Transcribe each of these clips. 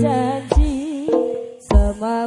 janji semua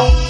Bye.